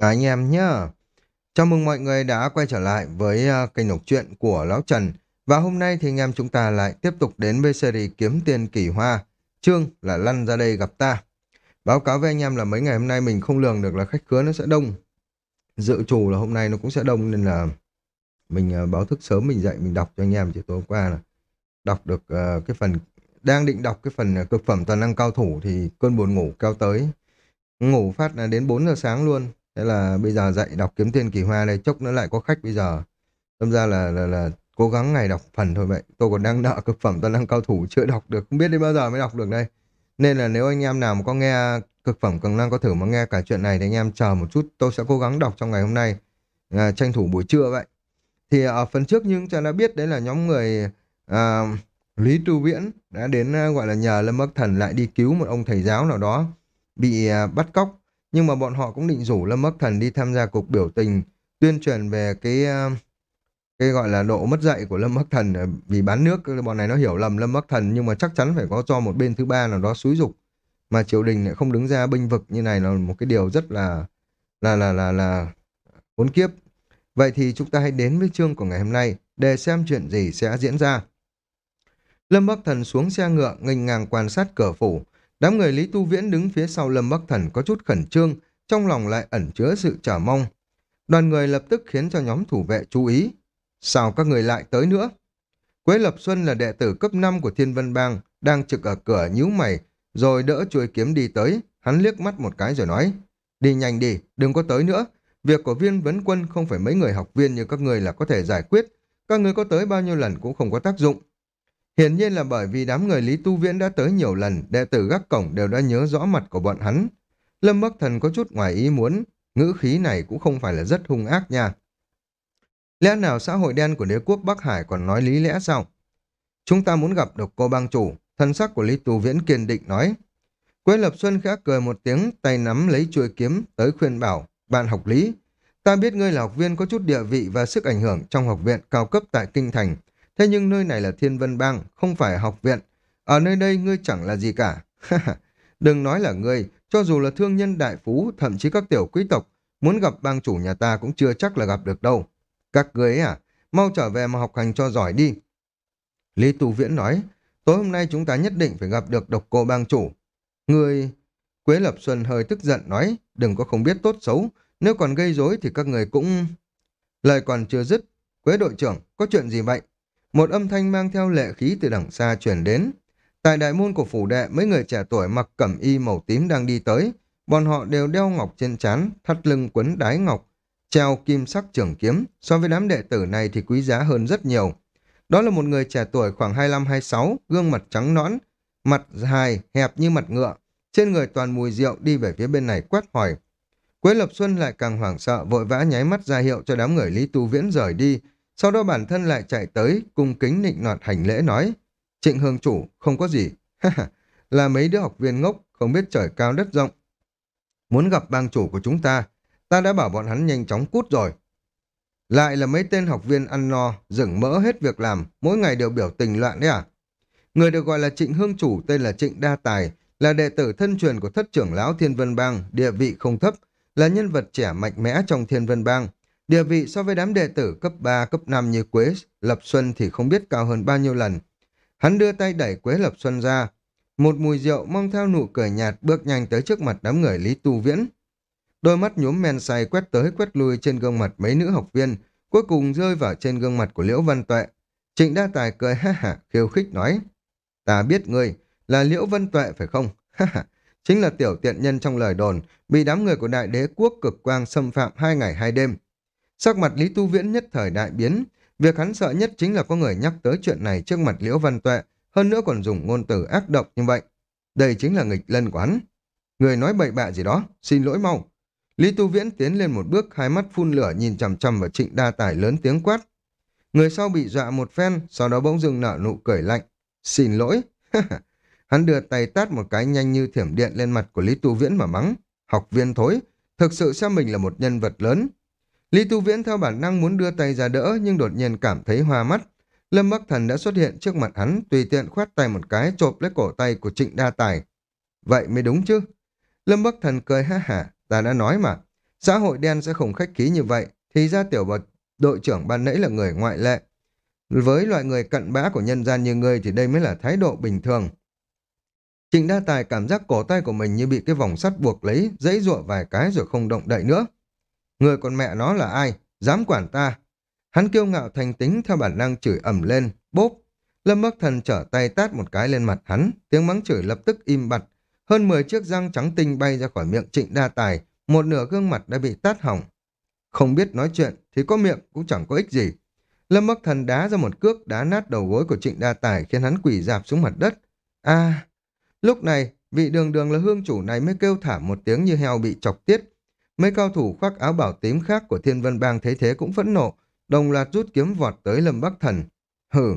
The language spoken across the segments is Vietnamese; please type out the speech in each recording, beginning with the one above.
Cả anh em nhá. Chào mừng mọi người đã quay trở lại với uh, kênh đọc truyện của Lão Trần. Và hôm nay thì anh em chúng ta lại tiếp tục đến với series Kiếm Tiền Kỳ Hoa. Chương là lăn ra đây gặp ta. Báo cáo với anh em là mấy ngày hôm nay mình không lường được là khách khứa nó sẽ đông. Dự trù là hôm nay nó cũng sẽ đông nên là mình uh, báo thức sớm mình dậy mình đọc cho anh em. Chỉ tối hôm qua là đọc được uh, cái phần... Đang định đọc cái phần cực phẩm toàn năng cao thủ thì cơn buồn ngủ kéo tới. Ngủ phát là đến 4 giờ sáng luôn Thế là bây giờ dạy đọc kiếm tiền kỳ hoa đây, chốc nữa lại có khách bây giờ. Tâm ra là, là, là cố gắng ngày đọc phần thôi vậy. Tôi còn đang nợ cực phẩm toàn năng cao thủ chưa đọc được, không biết đến bao giờ mới đọc được đây. Nên là nếu anh em nào mà có nghe cực phẩm cường năng có thử mà nghe cả chuyện này thì anh em chờ một chút, tôi sẽ cố gắng đọc trong ngày hôm nay, à, tranh thủ buổi trưa vậy. Thì ở phần trước nhưng cho đã biết đấy là nhóm người à, Lý Tu Viễn đã đến à, gọi là nhờ Lâm Bắc Thần lại đi cứu một ông thầy giáo nào đó bị à, bắt cóc nhưng mà bọn họ cũng định rủ Lâm Bắc Thần đi tham gia cuộc biểu tình tuyên truyền về cái ờ, cái gọi là độ mất dạy của Lâm Bắc Thần ờ, vì bán nước bọn này nó hiểu lầm Lâm Bắc Thần nhưng mà chắc chắn phải có cho một bên thứ ba nào đó xúi dục mà triều đình lại không đứng ra binh vực như này là một cái điều rất là là là là là khốn kiếp. Vậy thì chúng ta hãy đến với chương của ngày hôm nay để xem chuyện gì sẽ diễn ra. Lâm Bắc Thần xuống xe ngựa nghênh ngang quan sát cửa phủ, Đám người Lý Tu Viễn đứng phía sau Lâm Bắc Thần có chút khẩn trương, trong lòng lại ẩn chứa sự chờ mong. Đoàn người lập tức khiến cho nhóm thủ vệ chú ý. Sao các người lại tới nữa? Quế Lập Xuân là đệ tử cấp 5 của Thiên Vân Bang, đang trực ở cửa nhíu mày, rồi đỡ chuôi kiếm đi tới. Hắn liếc mắt một cái rồi nói, đi nhanh đi, đừng có tới nữa. Việc của viên vấn quân không phải mấy người học viên như các người là có thể giải quyết. Các người có tới bao nhiêu lần cũng không có tác dụng. Hiển nhiên là bởi vì đám người Lý Tu Viễn đã tới nhiều lần, đệ tử gác cổng đều đã nhớ rõ mặt của bọn hắn. Lâm Bắc Thần có chút ngoài ý muốn, ngữ khí này cũng không phải là rất hung ác nha. Lẽ nào xã hội đen của đế quốc Bắc Hải còn nói lý lẽ sao? Chúng ta muốn gặp được cô bang chủ, thân sắc của Lý Tu Viễn kiên định nói. Quế Lập Xuân khẽ cười một tiếng, tay nắm lấy chuôi kiếm, tới khuyên bảo, bạn học lý. Ta biết ngươi là học viên có chút địa vị và sức ảnh hưởng trong học viện cao cấp tại Kinh Thành, Thế nhưng nơi này là Thiên Vân Bang, không phải học viện. Ở nơi đây ngươi chẳng là gì cả. Đừng nói là ngươi, cho dù là thương nhân đại phú, thậm chí các tiểu quý tộc, muốn gặp bang chủ nhà ta cũng chưa chắc là gặp được đâu. Các ngươi ấy à, mau trở về mà học hành cho giỏi đi. Lý Tu Viễn nói, tối hôm nay chúng ta nhất định phải gặp được độc cô bang chủ. Ngươi... Quế Lập Xuân hơi tức giận nói, đừng có không biết tốt xấu, nếu còn gây rối thì các người cũng... Lời còn chưa dứt, Quế đội trưởng, có chuyện gì vậy? Một âm thanh mang theo lệ khí từ đằng xa truyền đến. Tại đại môn của phủ đệ, mấy người trẻ tuổi mặc cẩm y màu tím đang đi tới. Bọn họ đều đeo ngọc trên trán, thắt lưng quấn đái ngọc, treo kim sắc trường kiếm. So với đám đệ tử này thì quý giá hơn rất nhiều. Đó là một người trẻ tuổi khoảng 25-26, gương mặt trắng nõn, mặt dài, hẹp như mặt ngựa. Trên người toàn mùi rượu đi về phía bên này quét hỏi. Quế Lập Xuân lại càng hoảng sợ, vội vã nháy mắt ra hiệu cho đám người Lý Tu Viễn rời đi, sau đó bản thân lại chạy tới, cung kính nịnh nọt hành lễ nói. Trịnh hương chủ, không có gì. là mấy đứa học viên ngốc, không biết trời cao đất rộng. Muốn gặp bang chủ của chúng ta, ta đã bảo bọn hắn nhanh chóng cút rồi. Lại là mấy tên học viên ăn no, dừng mỡ hết việc làm, mỗi ngày đều biểu tình loạn đấy à? Người được gọi là trịnh hương chủ tên là trịnh đa tài, là đệ tử thân truyền của thất trưởng lão Thiên Vân Bang, địa vị không thấp, là nhân vật trẻ mạnh mẽ trong Thiên Vân Bang, Địa vị so với đám đệ tử cấp 3, cấp 5 như Quế, Lập Xuân thì không biết cao hơn bao nhiêu lần. Hắn đưa tay đẩy Quế Lập Xuân ra. Một mùi rượu mong theo nụ cười nhạt bước nhanh tới trước mặt đám người Lý Tu Viễn. Đôi mắt nhúm men say quét tới quét lui trên gương mặt mấy nữ học viên, cuối cùng rơi vào trên gương mặt của Liễu Văn Tuệ. Trịnh Đa Tài cười ha hả khiêu khích nói. Ta biết ngươi là Liễu Văn Tuệ phải không? Ha ha, chính là tiểu tiện nhân trong lời đồn, bị đám người của đại đế quốc cực quang xâm phạm hai ngày hai đêm. Sắc mặt Lý Tu Viễn nhất thời đại biến, việc hắn sợ nhất chính là có người nhắc tới chuyện này trước mặt Liễu Văn Tuệ, hơn nữa còn dùng ngôn từ ác độc như vậy. Đây chính là nghịch lân của hắn. Người nói bậy bạ gì đó, xin lỗi mau. Lý Tu Viễn tiến lên một bước, hai mắt phun lửa nhìn chằm chằm vào trịnh đa tài lớn tiếng quát. Người sau bị dọa một phen, sau đó bỗng dưng nở nụ cười lạnh. Xin lỗi. hắn đưa tay tát một cái nhanh như thiểm điện lên mặt của Lý Tu Viễn mà mắng. Học viên thối, thực sự xem mình là một nhân vật lớn, Lý Tu Viễn theo bản năng muốn đưa tay ra đỡ nhưng đột nhiên cảm thấy hoa mắt. Lâm Bắc Thần đã xuất hiện trước mặt hắn, tùy tiện khoát tay một cái chộp lấy cổ tay của Trịnh Đa Tài. Vậy mới đúng chứ. Lâm Bắc Thần cười ha hả, ta đã nói mà. Xã hội đen sẽ không khách khí như vậy, thì ra tiểu bật đội trưởng ban nãy là người ngoại lệ. Với loại người cận bã của nhân gian như ngươi thì đây mới là thái độ bình thường. Trịnh Đa Tài cảm giác cổ tay của mình như bị cái vòng sắt buộc lấy, dãy ruộng vài cái rồi không động đậy nữa. Người con mẹ nó là ai? Dám quản ta? Hắn kiêu ngạo thành tính theo bản năng chửi ẩm lên, bốp. Lâm Bắc Thần trở tay tát một cái lên mặt hắn, tiếng mắng chửi lập tức im bặt. Hơn 10 chiếc răng trắng tinh bay ra khỏi miệng Trịnh Đa Tài, một nửa gương mặt đã bị tát hỏng. Không biết nói chuyện thì có miệng cũng chẳng có ích gì. Lâm Bắc Thần đá ra một cước đá nát đầu gối của Trịnh Đa Tài khiến hắn quỳ dạp xuống mặt đất. a lúc này vị đường đường là hương chủ này mới kêu thảm một tiếng như heo bị chọc tiết. Mấy cao thủ khoác áo bảo tím khác của Thiên Vân Bang thấy thế cũng phẫn nộ, đồng loạt rút kiếm vọt tới Lâm Bắc Thần. Hừ.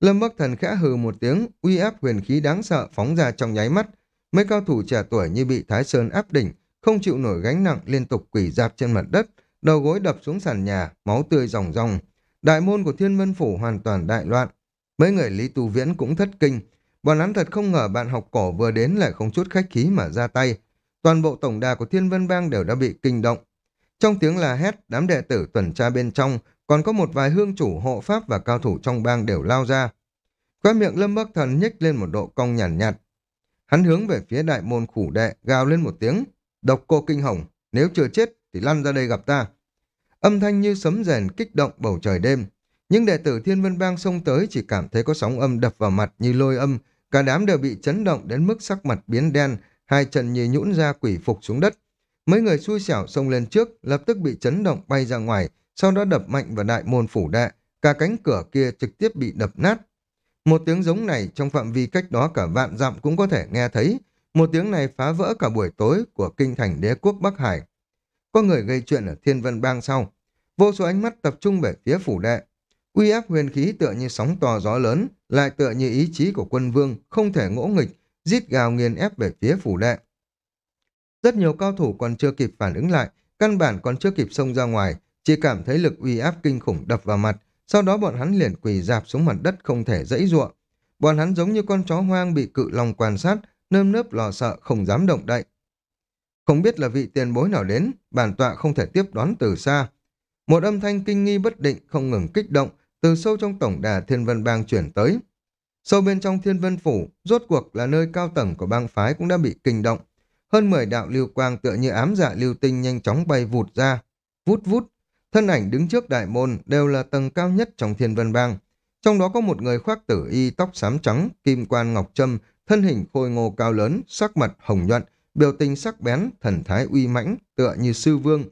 Lâm Bắc Thần khẽ hừ một tiếng, uy áp huyền khí đáng sợ phóng ra trong nháy mắt. Mấy cao thủ trẻ tuổi như bị Thái Sơn áp đỉnh, không chịu nổi gánh nặng liên tục quỷ dạp trên mặt đất, đầu gối đập xuống sàn nhà, máu tươi ròng ròng. Đại môn của Thiên Vân Phủ hoàn toàn đại loạn. Mấy người Lý Tu Viễn cũng thất kinh. Bọn hắn thật không ngờ bạn học cổ vừa đến lại không chút khách khí mà ra tay. Toàn bộ tổng đà của Thiên Vân Bang đều đã bị kinh động. Trong tiếng là hét, đám đệ tử tuần tra bên trong, còn có một vài hương chủ hộ pháp và cao thủ trong bang đều lao ra. Khóe miệng Lâm Bắc Thần nhếch lên một độ cong nhàn nhạt, nhạt. Hắn hướng về phía đại môn khủ đệ, gào lên một tiếng. Độc cô kinh hồng, nếu chưa chết thì lăn ra đây gặp ta. Âm thanh như sấm rền kích động bầu trời đêm. những đệ tử Thiên Vân Bang xông tới chỉ cảm thấy có sóng âm đập vào mặt như lôi âm, cả đám đều bị chấn động đến mức sắc mặt biến đen, hai chân như nhũn ra quỷ phục xuống đất. Mấy người xui xẻo xông lên trước, lập tức bị chấn động bay ra ngoài, sau đó đập mạnh vào đại môn phủ đệ, cả cánh cửa kia trực tiếp bị đập nát. Một tiếng giống này trong phạm vi cách đó cả vạn dặm cũng có thể nghe thấy, một tiếng này phá vỡ cả buổi tối của kinh thành đế quốc Bắc Hải. Có người gây chuyện ở Thiên Vân Bang sau. Vô số ánh mắt tập trung về phía phủ đệ. Uy áp huyền khí tựa như sóng to gió lớn, lại tựa như ý chí của quân vương, không thể ngỗ nghịch, rít gào nghiền ép về phía phủ đệ. Rất nhiều cao thủ còn chưa kịp phản ứng lại, căn bản còn chưa kịp xông ra ngoài, chỉ cảm thấy lực uy áp kinh khủng đập vào mặt, sau đó bọn hắn liền quỳ dạp xuống mặt đất không thể dãy ruộng. Bọn hắn giống như con chó hoang bị cự long quan sát, nơm nớp lo sợ không dám động đậy. Không biết là vị tiền bối nào đến, bản tọa không thể tiếp đón từ xa. Một âm thanh kinh nghi bất định không ngừng kích động, từ sâu trong tổng đà Thiên Vân Bang chuyển tới. Sâu bên trong Thiên Vân Phủ, rốt cuộc là nơi cao tầng của bang phái cũng đã bị kinh động. Hơn 10 đạo lưu quang tựa như ám dạ lưu tinh nhanh chóng bay vụt ra. Vút vút, thân ảnh đứng trước đại môn đều là tầng cao nhất trong Thiên Vân Bang. Trong đó có một người khoác tử y tóc xám trắng, kim quan ngọc trâm, thân hình khôi ngô cao lớn, sắc mặt hồng nhuận, biểu tình sắc bén, thần thái uy mãnh, tựa như sư vương.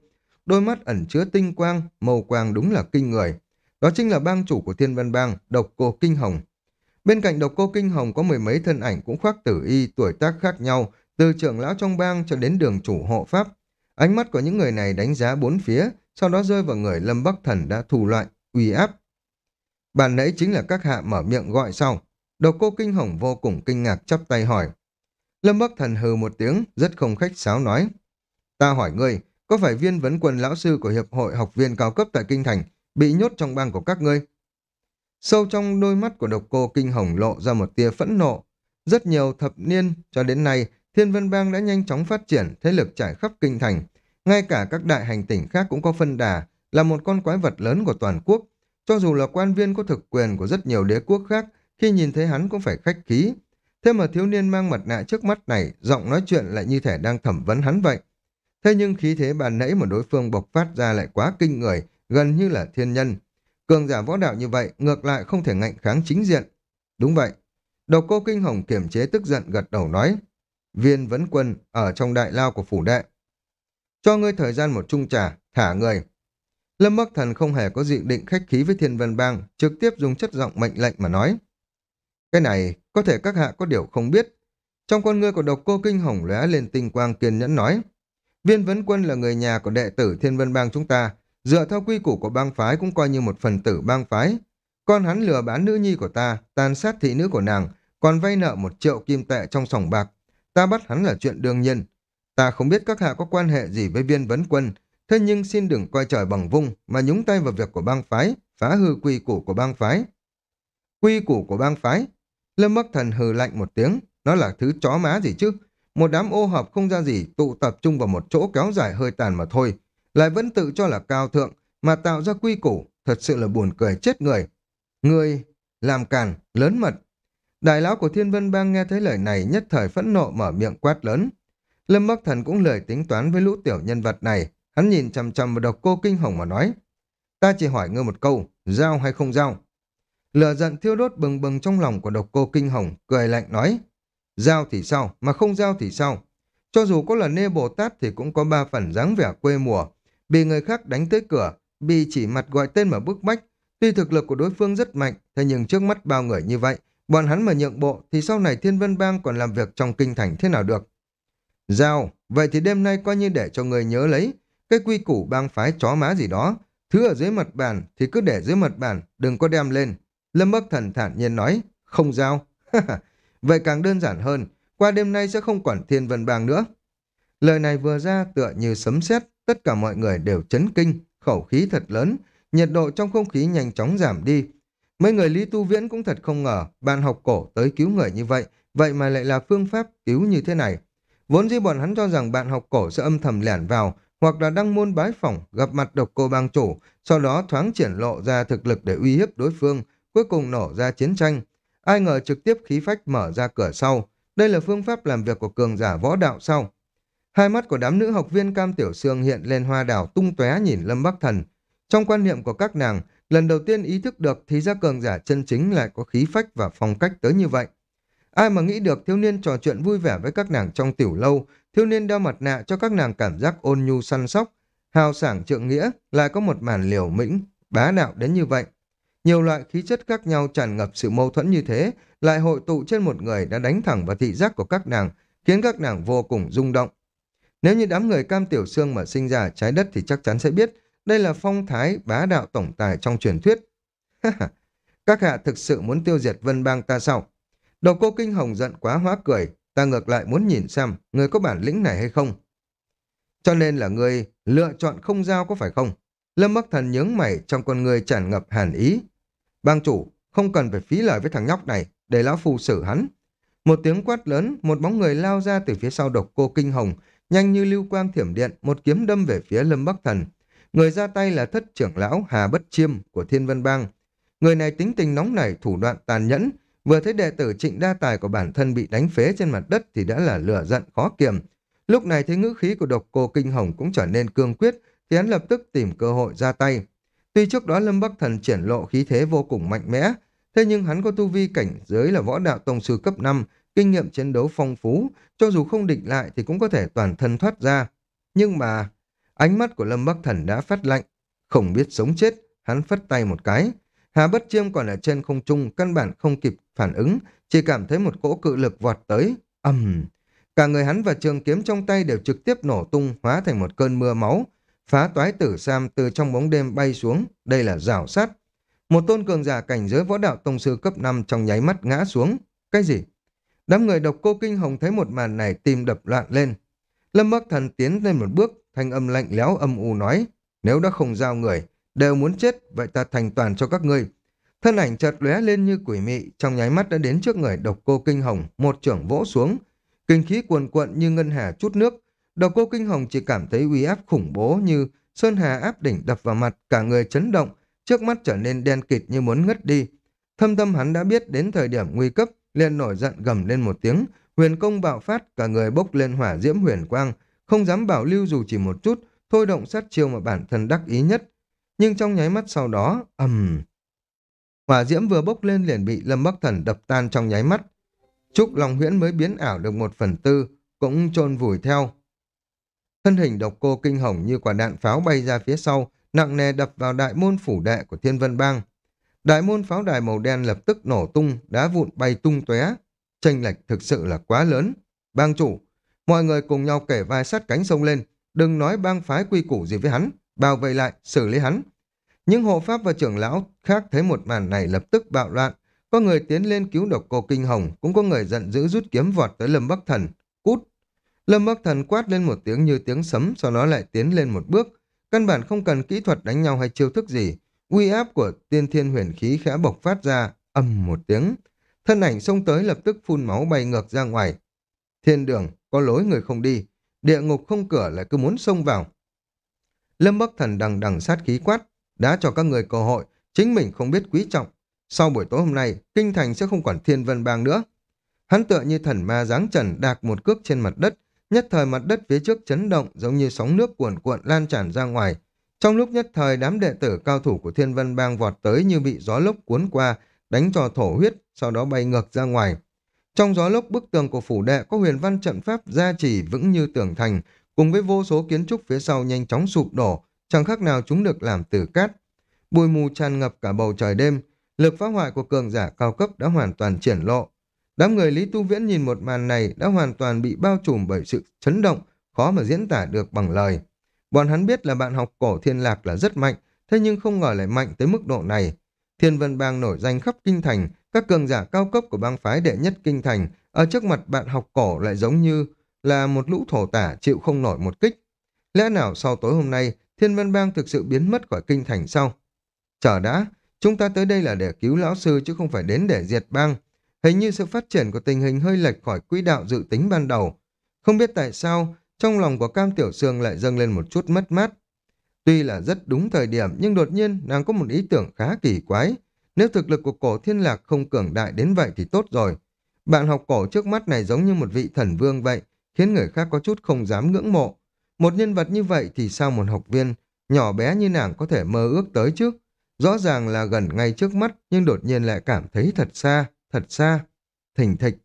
Đôi mắt ẩn chứa tinh quang, màu quang đúng là kinh người. Đó chính là bang chủ của Thiên Vân Bang, độc cô Kinh Hồng. Bên cạnh độc cô Kinh Hồng có mười mấy thân ảnh cũng khoác tử y, tuổi tác khác nhau, từ trưởng lão trong bang cho đến đường chủ hộ pháp. Ánh mắt của những người này đánh giá bốn phía, sau đó rơi vào người Lâm Bắc Thần đã thù loại, uy áp. Bạn nãy chính là các hạ mở miệng gọi sau. Độc cô Kinh Hồng vô cùng kinh ngạc chắp tay hỏi. Lâm Bắc Thần hừ một tiếng, rất không khách sáo nói. Ta hỏi ngươi, có phải viên vấn quân lão sư của Hiệp hội học viên cao cấp tại Kinh Thành bị nhốt trong bang của các ngươi? Sâu trong đôi mắt của độc cô Kinh Hồng lộ ra một tia phẫn nộ. Rất nhiều thập niên cho đến nay, Thiên Vân Bang đã nhanh chóng phát triển, thế lực trải khắp Kinh Thành. Ngay cả các đại hành tỉnh khác cũng có phân đà, là một con quái vật lớn của toàn quốc. Cho dù là quan viên có thực quyền của rất nhiều đế quốc khác, khi nhìn thấy hắn cũng phải khách khí. Thế mà thiếu niên mang mặt nạ trước mắt này, giọng nói chuyện lại như thể đang thẩm vấn hắn vậy. Thế nhưng khí thế bàn nãy mà đối phương bộc phát ra lại quá kinh người, gần như là thiên nhân. Cường giả võ đạo như vậy, ngược lại không thể ngạnh kháng chính diện. Đúng vậy. Độc cô Kinh Hồng kiểm chế tức giận gật đầu nói. Viên vấn quân ở trong đại lao của phủ đệ. Cho ngươi thời gian một chung trà, thả người. Lâm Bắc Thần không hề có dự định khách khí với Thiên Vân Bang, trực tiếp dùng chất giọng mệnh lệnh mà nói. Cái này, có thể các hạ có điều không biết. Trong con ngươi của độc cô Kinh Hồng lóe lên tinh quang kiên nhẫn nói. Viên Vấn Quân là người nhà của đệ tử Thiên Vân Bang chúng ta, dựa theo quy củ của bang phái cũng coi như một phần tử bang phái. Con hắn lừa bán nữ nhi của ta, tàn sát thị nữ của nàng, còn vay nợ một triệu kim tệ trong sòng bạc. Ta bắt hắn là chuyện đương nhiên. Ta không biết các hạ có quan hệ gì với viên vấn quân, thế nhưng xin đừng coi trời bằng vung mà nhúng tay vào việc của bang phái, phá hư quy củ của bang phái. Quy củ của bang phái? Lâm Bắc Thần hừ lạnh một tiếng, nó là thứ chó má gì chứ? một đám ô hợp không ra gì tụ tập trung vào một chỗ kéo dài hơi tàn mà thôi, lại vẫn tự cho là cao thượng, mà tạo ra quy củ, thật sự là buồn cười chết người. Người làm càn, lớn mật. Đại lão của Thiên Vân Bang nghe thấy lời này nhất thời phẫn nộ mở miệng quát lớn. Lâm Bắc Thần cũng lời tính toán với lũ tiểu nhân vật này, hắn nhìn chằm chằm vào độc cô kinh hồng mà nói. Ta chỉ hỏi ngươi một câu, giao hay không giao? Lửa giận thiêu đốt bừng bừng trong lòng của độc cô kinh hồng, cười lạnh nói. Giao thì sao, mà không giao thì sao? Cho dù có là nê Bồ Tát thì cũng có ba phần dáng vẻ quê mùa. Bị người khác đánh tới cửa, bị chỉ mặt gọi tên mà bức bách. Tuy thực lực của đối phương rất mạnh, thế nhưng trước mắt bao người như vậy, bọn hắn mà nhượng bộ thì sau này Thiên Vân Bang còn làm việc trong kinh thành thế nào được? Giao, vậy thì đêm nay coi như để cho người nhớ lấy, cái quy củ bang phái chó má gì đó, thứ ở dưới mặt bàn thì cứ để dưới mặt bàn, đừng có đem lên. Lâm Bắc Thần thản nhiên nói, không giao. vậy càng đơn giản hơn, qua đêm nay sẽ không quản thiên vân bang nữa. Lời này vừa ra tựa như sấm sét, tất cả mọi người đều chấn kinh, khẩu khí thật lớn, nhiệt độ trong không khí nhanh chóng giảm đi. Mấy người Lý Tu Viễn cũng thật không ngờ, bạn học cổ tới cứu người như vậy, vậy mà lại là phương pháp cứu như thế này. Vốn dĩ bọn hắn cho rằng bạn học cổ sẽ âm thầm lẻn vào, hoặc là đăng môn bái phỏng, gặp mặt độc cô bang chủ, sau đó thoáng triển lộ ra thực lực để uy hiếp đối phương, cuối cùng nổ ra chiến tranh. Ai ngờ trực tiếp khí phách mở ra cửa sau. Đây là phương pháp làm việc của cường giả võ đạo sau. Hai mắt của đám nữ học viên Cam Tiểu Sương hiện lên hoa đảo tung tóe nhìn Lâm Bắc Thần. Trong quan niệm của các nàng, lần đầu tiên ý thức được thì ra cường giả chân chính lại có khí phách và phong cách tới như vậy. Ai mà nghĩ được thiếu niên trò chuyện vui vẻ với các nàng trong tiểu lâu, thiếu niên đeo mặt nạ cho các nàng cảm giác ôn nhu săn sóc, hào sảng trượng nghĩa, lại có một màn liều mĩnh, bá đạo đến như vậy. Nhiều loại khí chất khác nhau tràn ngập sự mâu thuẫn như thế, lại hội tụ trên một người đã đánh thẳng vào thị giác của các nàng, khiến các nàng vô cùng rung động. Nếu như đám người cam tiểu xương mà sinh ra trái đất thì chắc chắn sẽ biết đây là phong thái bá đạo tổng tài trong truyền thuyết. các hạ thực sự muốn tiêu diệt vân bang ta sao? Đầu cô kinh hồng giận quá hóa cười, ta ngược lại muốn nhìn xem người có bản lĩnh này hay không. Cho nên là người lựa chọn không giao có phải không? Lâm Bắc Thần nhướng mày trong con người tràn ngập hàn ý. Bang chủ, không cần phải phí lời với thằng nhóc này, để lão phù xử hắn. Một tiếng quát lớn, một bóng người lao ra từ phía sau độc cô kinh hồng, nhanh như lưu quang thiểm điện, một kiếm đâm về phía Lâm Bắc Thần. Người ra tay là thất trưởng lão Hà Bất Chiêm của Thiên Vân Bang. Người này tính tình nóng nảy, thủ đoạn tàn nhẫn, vừa thấy đệ tử trịnh đa tài của bản thân bị đánh phế trên mặt đất thì đã là lửa giận khó kiềm. Lúc này thấy ngữ khí của độc cô kinh hồng cũng trở nên cương quyết, thì hắn lập tức tìm cơ hội ra tay. Tuy trước đó Lâm Bắc Thần triển lộ khí thế vô cùng mạnh mẽ, thế nhưng hắn có tu vi cảnh giới là võ đạo tông sư cấp 5, kinh nghiệm chiến đấu phong phú, cho dù không định lại thì cũng có thể toàn thân thoát ra. Nhưng mà, ánh mắt của Lâm Bắc Thần đã phát lạnh, không biết sống chết, hắn phất tay một cái. Hà Bất Chiêm còn ở trên không trung, căn bản không kịp phản ứng, chỉ cảm thấy một cỗ cự lực vọt tới, ầm. Cả người hắn và trường kiếm trong tay đều trực tiếp nổ tung, hóa thành một cơn mưa máu, phá toái tử sam từ trong bóng đêm bay xuống, đây là rào sát. Một tôn cường giả cảnh giới võ đạo tông sư cấp 5 trong nháy mắt ngã xuống. Cái gì? Đám người độc cô kinh hồng thấy một màn này tim đập loạn lên. Lâm Bắc Thần tiến lên một bước, thanh âm lạnh lẽo âm u nói, nếu đã không giao người, đều muốn chết, vậy ta thành toàn cho các ngươi. Thân ảnh chợt lóe lên như quỷ mị, trong nháy mắt đã đến trước người độc cô kinh hồng, một trưởng vỗ xuống. Kinh khí cuồn cuộn như ngân hà chút nước, Độc cô Kinh Hồng chỉ cảm thấy uy áp khủng bố như Sơn Hà áp đỉnh đập vào mặt, cả người chấn động, trước mắt trở nên đen kịt như muốn ngất đi. Thâm tâm hắn đã biết đến thời điểm nguy cấp, liền nổi giận gầm lên một tiếng, huyền công bạo phát, cả người bốc lên hỏa diễm huyền quang, không dám bảo lưu dù chỉ một chút, thôi động sát chiêu mà bản thân đắc ý nhất. Nhưng trong nháy mắt sau đó, ầm... Hỏa diễm vừa bốc lên liền bị Lâm Bắc Thần đập tan trong nháy mắt. Trúc Long Huyễn mới biến ảo được một phần tư, cũng trôn vùi theo. Thân hình độc cô kinh hồng như quả đạn pháo bay ra phía sau, nặng nề đập vào đại môn phủ đệ của Thiên Vân Bang. Đại môn pháo đài màu đen lập tức nổ tung, đá vụn bay tung tóe. Tranh lệch thực sự là quá lớn. Bang chủ, mọi người cùng nhau kể vai sát cánh sông lên, đừng nói bang phái quy củ gì với hắn, bảo vệ lại, xử lý hắn. Những hộ pháp và trưởng lão khác thấy một màn này lập tức bạo loạn. Có người tiến lên cứu độc cô kinh hồng, cũng có người giận dữ rút kiếm vọt tới Lâm Bắc Thần. Cút! Lâm Bắc Thần quát lên một tiếng như tiếng sấm, sau đó lại tiến lên một bước. Căn bản không cần kỹ thuật đánh nhau hay chiêu thức gì. Uy áp của tiên thiên huyền khí khẽ bộc phát ra, âm một tiếng. Thân ảnh xông tới lập tức phun máu bay ngược ra ngoài. Thiên đường, có lối người không đi. Địa ngục không cửa lại cứ muốn xông vào. Lâm Bắc Thần đằng đằng sát khí quát, đã cho các người cơ hội, chính mình không biết quý trọng. Sau buổi tối hôm nay, kinh thành sẽ không còn thiên vân bang nữa. Hắn tựa như thần ma giáng trần đạc một cước trên mặt đất, nhất thời mặt đất phía trước chấn động giống như sóng nước cuồn cuộn lan tràn ra ngoài. Trong lúc nhất thời đám đệ tử cao thủ của thiên vân bang vọt tới như bị gió lốc cuốn qua, đánh cho thổ huyết, sau đó bay ngược ra ngoài. Trong gió lốc bức tường của phủ đệ có huyền văn trận pháp gia trì vững như tường thành, cùng với vô số kiến trúc phía sau nhanh chóng sụp đổ, chẳng khác nào chúng được làm từ cát. Bụi mù tràn ngập cả bầu trời đêm, lực phá hoại của cường giả cao cấp đã hoàn toàn triển lộ. Đám người Lý Tu Viễn nhìn một màn này đã hoàn toàn bị bao trùm bởi sự chấn động, khó mà diễn tả được bằng lời. Bọn hắn biết là bạn học cổ thiên lạc là rất mạnh, thế nhưng không ngờ lại mạnh tới mức độ này. Thiên Vân Bang nổi danh khắp kinh thành, các cường giả cao cấp của bang phái đệ nhất kinh thành, ở trước mặt bạn học cổ lại giống như là một lũ thổ tả chịu không nổi một kích. Lẽ nào sau tối hôm nay, Thiên Vân Bang thực sự biến mất khỏi kinh thành sau? Chờ đã, chúng ta tới đây là để cứu lão sư chứ không phải đến để diệt bang. Hình như sự phát triển của tình hình hơi lệch khỏi quỹ đạo dự tính ban đầu. Không biết tại sao, trong lòng của Cam Tiểu Sương lại dâng lên một chút mất mát. Tuy là rất đúng thời điểm, nhưng đột nhiên nàng có một ý tưởng khá kỳ quái. Nếu thực lực của cổ thiên lạc không cường đại đến vậy thì tốt rồi. Bạn học cổ trước mắt này giống như một vị thần vương vậy, khiến người khác có chút không dám ngưỡng mộ. Một nhân vật như vậy thì sao một học viên nhỏ bé như nàng có thể mơ ước tới chứ? Rõ ràng là gần ngay trước mắt nhưng đột nhiên lại cảm thấy thật xa, thật xa. Thình thịch.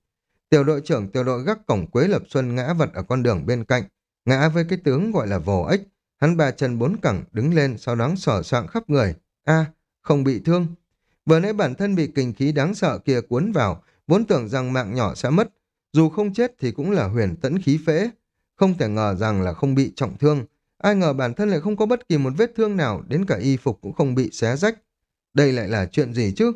Tiểu đội trưởng tiểu đội gác cổng Quế Lập Xuân ngã vật ở con đường bên cạnh, ngã với cái tướng gọi là vồ ếch. Hắn ba chân bốn cẳng đứng lên sau đó sỏ soạng khắp người. a không bị thương. Vừa nãy bản thân bị kinh khí đáng sợ kia cuốn vào, vốn tưởng rằng mạng nhỏ sẽ mất. Dù không chết thì cũng là huyền tẫn khí phễ. Không thể ngờ rằng là không bị trọng thương. Ai ngờ bản thân lại không có bất kỳ một vết thương nào, đến cả y phục cũng không bị xé rách. Đây lại là chuyện gì chứ?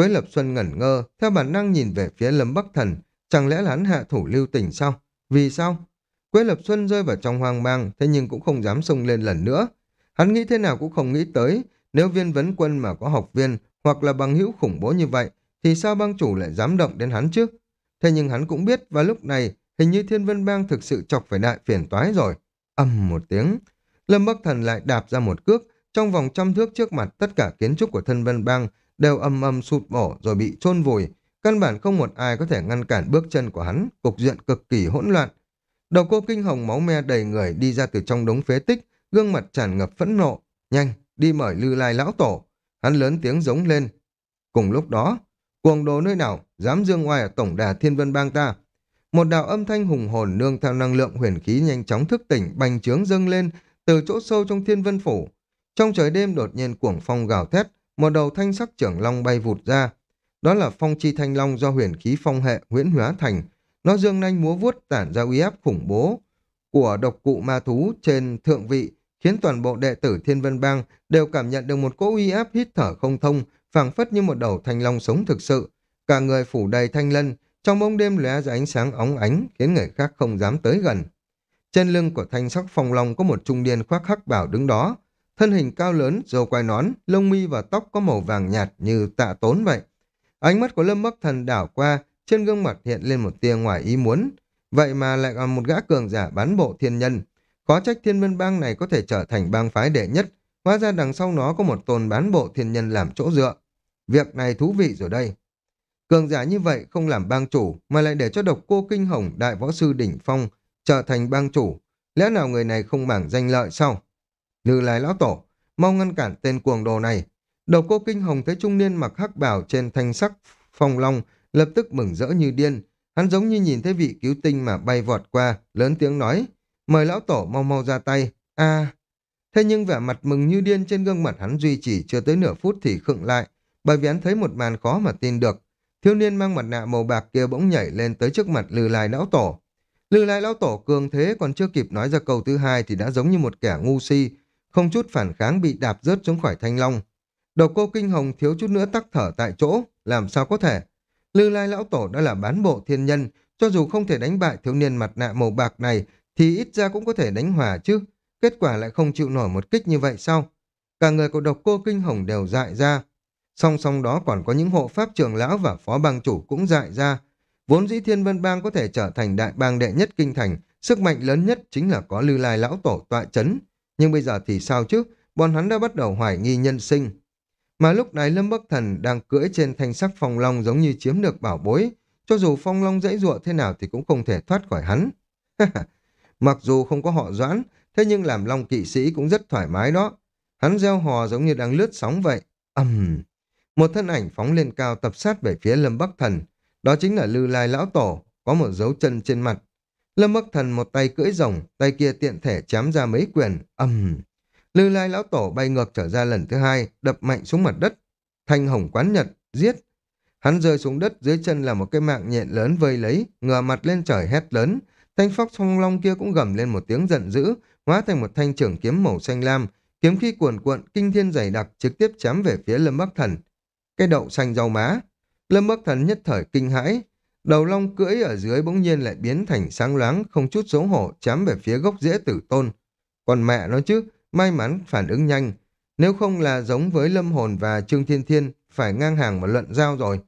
Quế Lập Xuân ngẩn ngơ, theo bản năng nhìn về phía Lâm Bắc Thần. Chẳng lẽ là hắn hạ thủ lưu tình sao? Vì sao? Quế Lập Xuân rơi vào trong hoang mang, thế nhưng cũng không dám xông lên lần nữa. Hắn nghĩ thế nào cũng không nghĩ tới, nếu viên vấn quân mà có học viên hoặc là bằng hữu khủng bố như vậy, thì sao bang chủ lại dám động đến hắn chứ? Thế nhưng hắn cũng biết và lúc này hình như thiên vân bang thực sự chọc phải đại phiền toái rồi. Âm một tiếng, Lâm Bắc Thần lại đạp ra một cước, trong vòng trăm thước trước mặt tất cả kiến trúc của thân vân bang đều âm âm sụt bỏ rồi bị chôn vùi. Căn bản không một ai có thể ngăn cản bước chân của hắn, cục diện cực kỳ hỗn loạn. Đầu cô kinh hồng máu me đầy người đi ra từ trong đống phế tích, gương mặt tràn ngập phẫn nộ. Nhanh, đi mời lư lai lão tổ. Hắn lớn tiếng giống lên. Cùng lúc đó, cuồng đồ nơi nào, dám dương ngoài ở tổng đà thiên vân bang ta. Một đạo âm thanh hùng hồn nương theo năng lượng huyền khí nhanh chóng thức tỉnh, bành trướng dâng lên từ chỗ sâu trong thiên vân phủ. Trong trời đêm đột nhiên cuồng phong gào thét, một đầu thanh sắc trưởng long bay vụt ra. Đó là phong chi thanh long do huyền khí phong hệ nguyễn hóa thành. Nó dương nanh múa vuốt tản ra uy áp khủng bố của độc cụ ma thú trên thượng vị, khiến toàn bộ đệ tử Thiên Vân Bang đều cảm nhận được một cỗ uy áp hít thở không thông, phảng phất như một đầu thanh long sống thực sự. Cả người phủ đầy thanh lân, trong bóng đêm lóe ra ánh sáng óng ánh, khiến người khác không dám tới gần. Trên lưng của thanh sắc phong long có một trung niên khoác hắc bảo đứng đó, thân hình cao lớn, râu quai nón, lông mi và tóc có màu vàng nhạt như tạ tốn vậy. Ánh mắt của Lâm Bắc Thần đảo qua, trên gương mặt hiện lên một tia ngoài ý muốn. Vậy mà lại còn một gã cường giả bán bộ thiên nhân. khó trách thiên vân bang này có thể trở thành bang phái đệ nhất, hóa ra đằng sau nó có một tôn bán bộ thiên nhân làm chỗ dựa. Việc này thú vị rồi đây. Cường giả như vậy không làm bang chủ mà lại để cho độc cô kinh hồng đại võ sư đỉnh phong trở thành bang chủ. Lẽ nào người này không mảng danh lợi sao? Như lai lão tổ, mau ngăn cản tên cuồng đồ này. Đầu cô kinh hồng thấy trung niên mặc hắc bào trên thanh sắc phong long, lập tức mừng rỡ như điên. Hắn giống như nhìn thấy vị cứu tinh mà bay vọt qua, lớn tiếng nói, mời lão tổ mau mau ra tay. a Thế nhưng vẻ mặt mừng như điên trên gương mặt hắn duy trì chưa tới nửa phút thì khựng lại, bởi vì hắn thấy một màn khó mà tin được. Thiếu niên mang mặt nạ màu bạc kia bỗng nhảy lên tới trước mặt lư lai lão tổ. Lư lai lão tổ cường thế còn chưa kịp nói ra câu thứ hai thì đã giống như một kẻ ngu si, không chút phản kháng bị đạp rớt xuống khỏi thanh long. Đầu cô kinh hồng thiếu chút nữa tắc thở tại chỗ, làm sao có thể. Lư lai lão tổ đã là bán bộ thiên nhân, cho dù không thể đánh bại thiếu niên mặt nạ màu bạc này, thì ít ra cũng có thể đánh hòa chứ. Kết quả lại không chịu nổi một kích như vậy sao? Cả người của độc cô kinh hồng đều dại ra. Song song đó còn có những hộ pháp trưởng lão và phó bang chủ cũng dại ra. Vốn dĩ thiên vân bang có thể trở thành đại bang đệ nhất kinh thành, sức mạnh lớn nhất chính là có lư lai lão tổ tọa chấn. Nhưng bây giờ thì sao chứ? Bọn hắn đã bắt đầu hoài nghi nhân sinh. Mà lúc này Lâm Bắc Thần đang cưỡi trên thanh sắc phong long giống như chiếm được bảo bối. Cho dù phong long dãy dụa thế nào thì cũng không thể thoát khỏi hắn. Mặc dù không có họ doãn, thế nhưng làm long kỵ sĩ cũng rất thoải mái đó. Hắn gieo hò giống như đang lướt sóng vậy. ầm uhm. Một thân ảnh phóng lên cao tập sát về phía Lâm Bắc Thần. Đó chính là Lư Lai Lão Tổ, có một dấu chân trên mặt. Lâm Bắc Thần một tay cưỡi rồng, tay kia tiện thể chém ra mấy quyền. ầm. Lư Lai Lão Tổ bay ngược trở ra lần thứ hai, đập mạnh xuống mặt đất. Thanh hồng quán nhật, giết. Hắn rơi xuống đất dưới chân là một cái mạng nhện lớn vây lấy, ngửa mặt lên trời hét lớn. Thanh phóc phong long kia cũng gầm lên một tiếng giận dữ, hóa thành một thanh trưởng kiếm màu xanh lam, kiếm khí cuồn cuộn, kinh thiên dày đặc trực tiếp chém về phía Lâm Bắc Thần. Cái đậu xanh rau má. Lâm Bắc Thần nhất thời kinh hãi. Đầu long cưỡi ở dưới bỗng nhiên lại biến thành sáng loáng, không chút xấu hổ, chám về phía gốc rễ tử tôn. Còn mẹ nó chứ, may mắn phản ứng nhanh. Nếu không là giống với Lâm Hồn và Trương Thiên Thiên, phải ngang hàng mà luận giao rồi.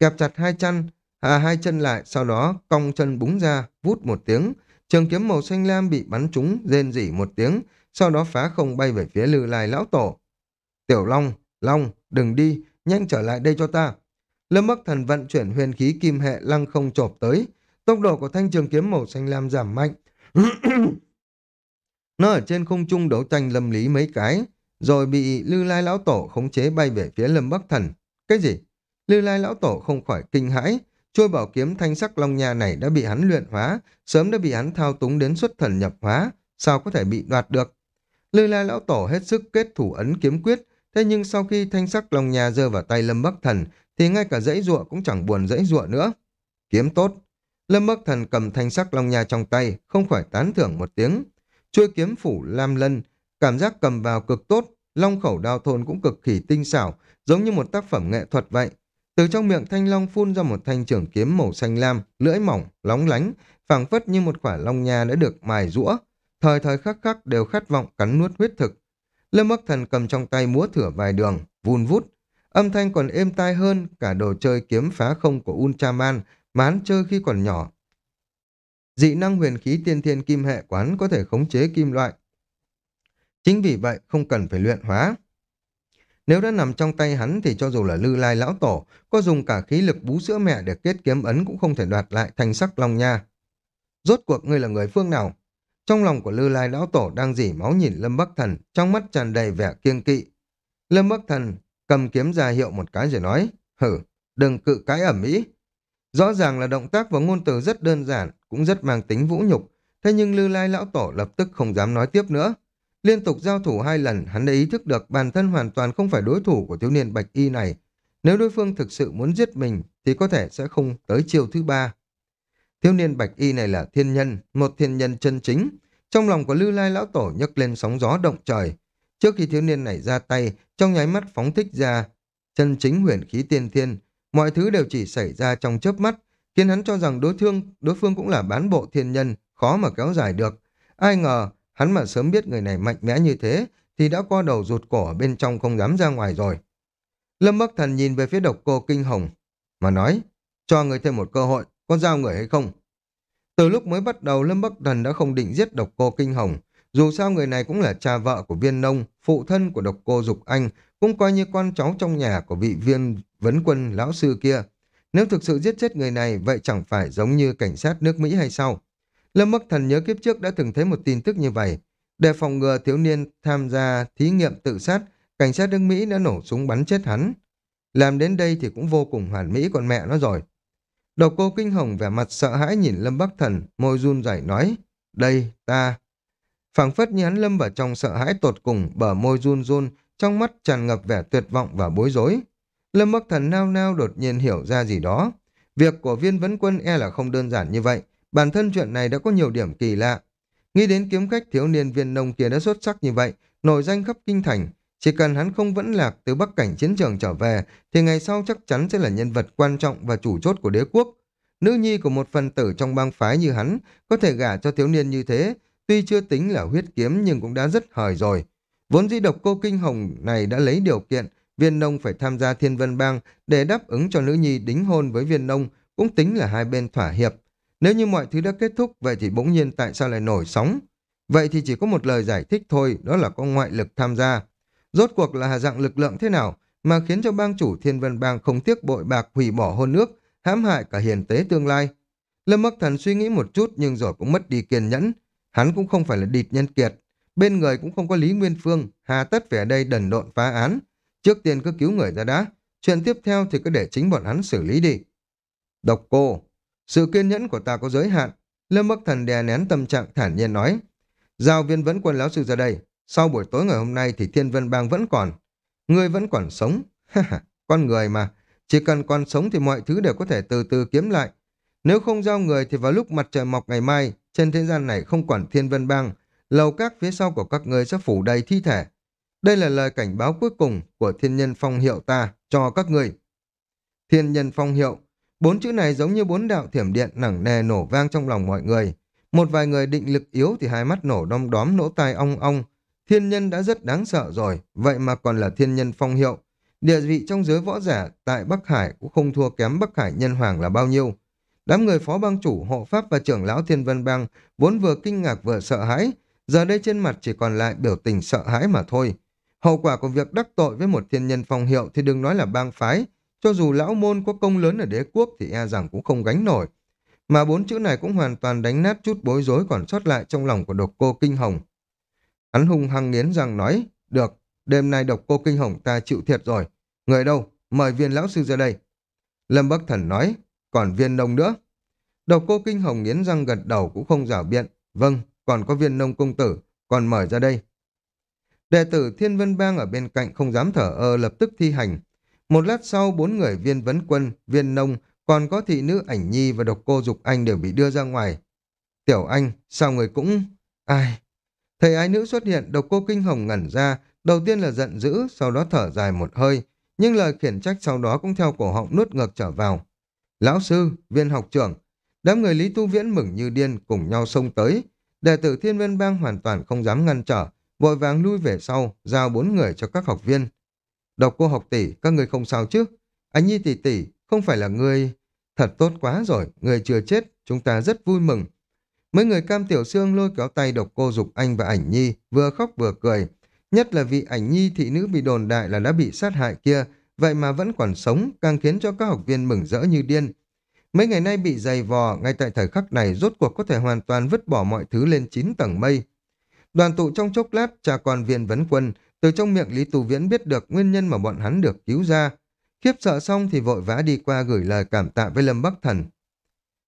Kẹp chặt hai chân, à hai chân lại, sau đó cong chân búng ra, vút một tiếng. Trường kiếm màu xanh lam bị bắn trúng, rên rỉ một tiếng, sau đó phá không bay về phía lư lai lão tổ. Tiểu Long, Long, đừng đi, nhanh trở lại đây cho ta. Lâm Bắc Thần vận chuyển huyền khí kim hệ lăng không chộp tới. Tốc độ của thanh trường kiếm màu xanh lam giảm mạnh. Nó ở trên không trung đấu tranh lâm lý mấy cái, rồi bị Lư Lai Lão Tổ khống chế bay về phía Lâm Bắc Thần. Cái gì? Lư Lai Lão Tổ không khỏi kinh hãi. Trôi bảo kiếm thanh sắc long nha này đã bị hắn luyện hóa, sớm đã bị hắn thao túng đến xuất thần nhập hóa, sao có thể bị đoạt được? Lư Lai Lão Tổ hết sức kết thủ ấn kiếm quyết, thế nhưng sau khi thanh sắc long nha rơi vào tay Lâm Bắc Thần, thì ngay cả dãy ruộng cũng chẳng buồn dãy ruộng nữa. Kiếm tốt. Lâm Bắc Thần cầm thanh sắc long nha trong tay, không khỏi tán thưởng một tiếng. Chuôi kiếm phủ lam lân, cảm giác cầm vào cực tốt, long khẩu đao thôn cũng cực kỳ tinh xảo, giống như một tác phẩm nghệ thuật vậy. Từ trong miệng thanh long phun ra một thanh trưởng kiếm màu xanh lam, lưỡi mỏng, lóng lánh, phảng phất như một quả long nha đã được mài rũa. Thời thời khắc khắc đều khát vọng cắn nuốt huyết thực. Lâm Bắc Thần cầm trong tay múa thửa vài đường, vun vút. Âm thanh còn êm tai hơn cả đồ chơi kiếm phá không của Ultraman mà hắn chơi khi còn nhỏ. Dị năng huyền khí tiên thiên kim hệ quán có thể khống chế kim loại. Chính vì vậy không cần phải luyện hóa. Nếu đã nằm trong tay hắn thì cho dù là lư lai lão tổ, có dùng cả khí lực bú sữa mẹ để kết kiếm ấn cũng không thể đoạt lại thành sắc long nha. Rốt cuộc ngươi là người phương nào? Trong lòng của lư lai lão tổ đang dỉ máu nhìn Lâm Bắc Thần, trong mắt tràn đầy vẻ kiêng kỵ. Lâm Bắc Thần cầm kiếm ra hiệu một cái rồi nói, hử, đừng cự cái ẩm ý. Rõ ràng là động tác và ngôn từ rất đơn giản, cũng rất mang tính vũ nhục, thế nhưng Lư Lai Lão Tổ lập tức không dám nói tiếp nữa. Liên tục giao thủ hai lần, hắn đã ý thức được bản thân hoàn toàn không phải đối thủ của thiếu niên Bạch Y này. Nếu đối phương thực sự muốn giết mình, thì có thể sẽ không tới chiều thứ ba. Thiếu niên Bạch Y này là thiên nhân, một thiên nhân chân chính. Trong lòng của Lư Lai Lão Tổ nhấc lên sóng gió động trời. Trước khi thiếu niên này ra tay, trong nháy mắt phóng thích ra chân chính huyền khí tiên thiên, mọi thứ đều chỉ xảy ra trong chớp mắt, khiến hắn cho rằng đối thương đối phương cũng là bán bộ thiên nhân, khó mà kéo dài được. Ai ngờ, hắn mà sớm biết người này mạnh mẽ như thế, thì đã co đầu rụt cổ ở bên trong không dám ra ngoài rồi. Lâm Bắc Thần nhìn về phía độc cô Kinh Hồng, mà nói, cho người thêm một cơ hội, có giao người hay không? Từ lúc mới bắt đầu, Lâm Bắc Thần đã không định giết độc cô Kinh Hồng, dù sao người này cũng là cha vợ của viên nông, phụ thân của độc cô Dục Anh, cũng coi như con cháu trong nhà của vị viên vấn quân lão sư kia. Nếu thực sự giết chết người này, vậy chẳng phải giống như cảnh sát nước Mỹ hay sao? Lâm Bắc Thần nhớ kiếp trước đã từng thấy một tin tức như vậy. Để phòng ngừa thiếu niên tham gia thí nghiệm tự sát, cảnh sát nước Mỹ đã nổ súng bắn chết hắn. Làm đến đây thì cũng vô cùng hoàn mỹ con mẹ nó rồi. Độc cô Kinh Hồng vẻ mặt sợ hãi nhìn Lâm Bắc Thần, môi run rẩy nói, đây, ta phảng phất như hắn lâm vào trong sợ hãi tột cùng, bờ môi run run, trong mắt tràn ngập vẻ tuyệt vọng và bối rối. Lâm Bắc Thần nao nao đột nhiên hiểu ra gì đó. Việc của viên vấn quân e là không đơn giản như vậy. Bản thân chuyện này đã có nhiều điểm kỳ lạ. Nghĩ đến kiếm khách thiếu niên viên nông kia đã xuất sắc như vậy, nổi danh khắp kinh thành. Chỉ cần hắn không vẫn lạc từ bắc cảnh chiến trường trở về, thì ngày sau chắc chắn sẽ là nhân vật quan trọng và chủ chốt của đế quốc. Nữ nhi của một phần tử trong bang phái như hắn, có thể gả cho thiếu niên như thế, tuy chưa tính là huyết kiếm nhưng cũng đã rất hời rồi. Vốn di độc cô kinh hồng này đã lấy điều kiện, viên nông phải tham gia thiên vân bang để đáp ứng cho nữ nhi đính hôn với viên nông, cũng tính là hai bên thỏa hiệp. Nếu như mọi thứ đã kết thúc, vậy thì bỗng nhiên tại sao lại nổi sóng? Vậy thì chỉ có một lời giải thích thôi, đó là có ngoại lực tham gia. Rốt cuộc là dạng lực lượng thế nào mà khiến cho bang chủ Thiên Vân Bang không tiếc bội bạc hủy bỏ hôn nước, hãm hại cả hiền tế tương lai? Lâm Bắc Thần suy nghĩ một chút nhưng rồi cũng mất đi kiên nhẫn. Hắn cũng không phải là địch nhân kiệt. Bên người cũng không có Lý Nguyên Phương, hà tất về đây đần độn phá án. Trước tiên cứ cứu người ra đã. Chuyện tiếp theo thì cứ để chính bọn hắn xử lý đi. Độc cô, sự kiên nhẫn của ta có giới hạn. Lâm Bắc Thần đè nén tâm trạng thản nhiên nói. Giao viên vẫn quân lão sư ra đây. Sau buổi tối ngày hôm nay thì Thiên Vân Bang vẫn còn. Ngươi vẫn còn sống. con người mà. Chỉ cần còn sống thì mọi thứ đều có thể từ từ kiếm lại. Nếu không giao người thì vào lúc mặt trời mọc ngày mai, trên thế gian này không quản Thiên Vân Bang, lầu các phía sau của các người sẽ phủ đầy thi thể. Đây là lời cảnh báo cuối cùng của thiên nhân phong hiệu ta cho các người. Thiên nhân phong hiệu, bốn chữ này giống như bốn đạo thiểm điện nặng nề nổ vang trong lòng mọi người. Một vài người định lực yếu thì hai mắt nổ đom đóm nỗ tai ong ong. Thiên nhân đã rất đáng sợ rồi, vậy mà còn là thiên nhân phong hiệu. Địa vị trong giới võ giả tại Bắc Hải cũng không thua kém Bắc Hải nhân hoàng là bao nhiêu. Đám người phó bang chủ, hộ pháp và trưởng lão Thiên Vân Bang vốn vừa kinh ngạc vừa sợ hãi, giờ đây trên mặt chỉ còn lại biểu tình sợ hãi mà thôi. Hậu quả của việc đắc tội với một thiên nhân phong hiệu thì đừng nói là bang phái, cho dù lão môn có công lớn ở đế quốc thì e rằng cũng không gánh nổi. Mà bốn chữ này cũng hoàn toàn đánh nát chút bối rối còn sót lại trong lòng của độc cô Kinh Hồng. Hắn hung hăng nghiến rằng nói, được, đêm nay độc cô Kinh Hồng ta chịu thiệt rồi. Người đâu, mời viên lão sư ra đây. Lâm Bắc Thần nói, còn viên nông nữa. Độc cô Kinh Hồng nghiến răng gật đầu cũng không rảo biện. Vâng, còn có viên nông công tử, còn mời ra đây. Đệ tử Thiên Vân Bang ở bên cạnh không dám thở ơ lập tức thi hành. Một lát sau, bốn người viên vấn quân, viên nông, còn có thị nữ ảnh nhi và độc cô dục anh đều bị đưa ra ngoài. Tiểu anh, sao người cũng... Ai? Thầy ái nữ xuất hiện, độc cô kinh hồng ngẩn ra, đầu tiên là giận dữ, sau đó thở dài một hơi, nhưng lời khiển trách sau đó cũng theo cổ họng nuốt ngược trở vào. Lão sư, viên học trưởng, đám người Lý Tu Viễn mừng như điên cùng nhau xông tới. Đệ tử Thiên Vân Bang hoàn toàn không dám ngăn trở, vội vàng lui về sau, giao bốn người cho các học viên. Độc cô học tỷ, các người không sao chứ? Anh Nhi tỷ tỷ, không phải là người... Thật tốt quá rồi, người chưa chết, chúng ta rất vui mừng. Mấy người cam tiểu xương lôi kéo tay độc cô dục anh và ảnh nhi, vừa khóc vừa cười. Nhất là vị ảnh nhi thị nữ bị đồn đại là đã bị sát hại kia, vậy mà vẫn còn sống, càng khiến cho các học viên mừng rỡ như điên. Mấy ngày nay bị dày vò, ngay tại thời khắc này rốt cuộc có thể hoàn toàn vứt bỏ mọi thứ lên chín tầng mây. Đoàn tụ trong chốc lát, cha con viên vấn quân, từ trong miệng Lý Tù Viễn biết được nguyên nhân mà bọn hắn được cứu ra. Khiếp sợ xong thì vội vã đi qua gửi lời cảm tạ với Lâm Bắc Thần.